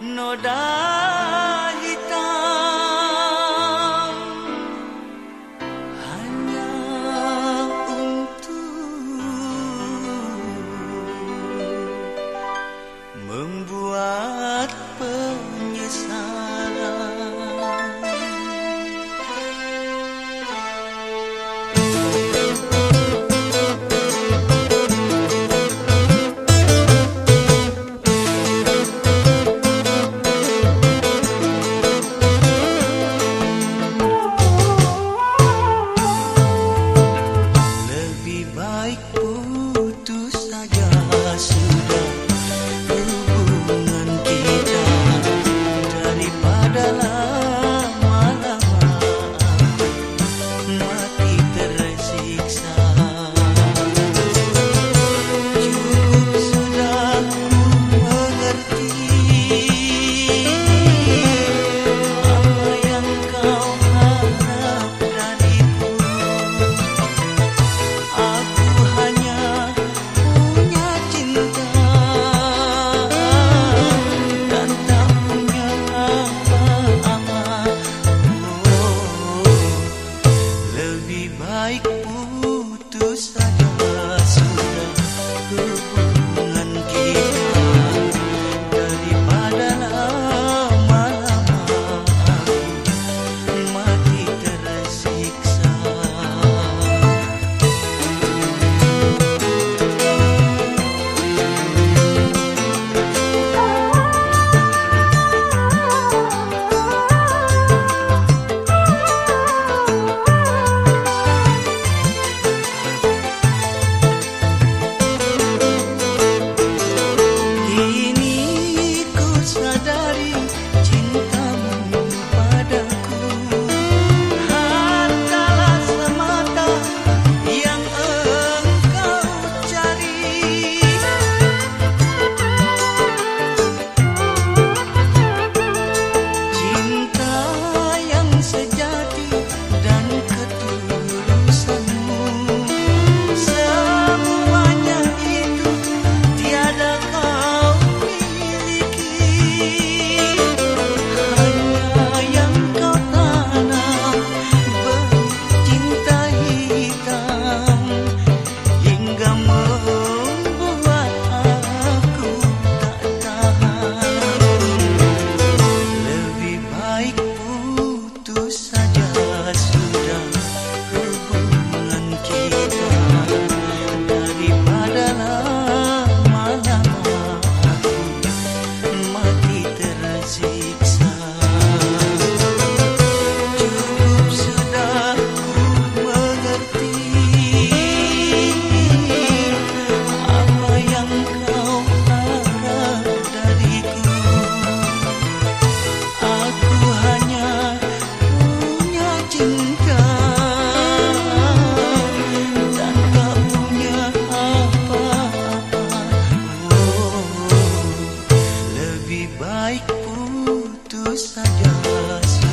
no doubt. putus saja.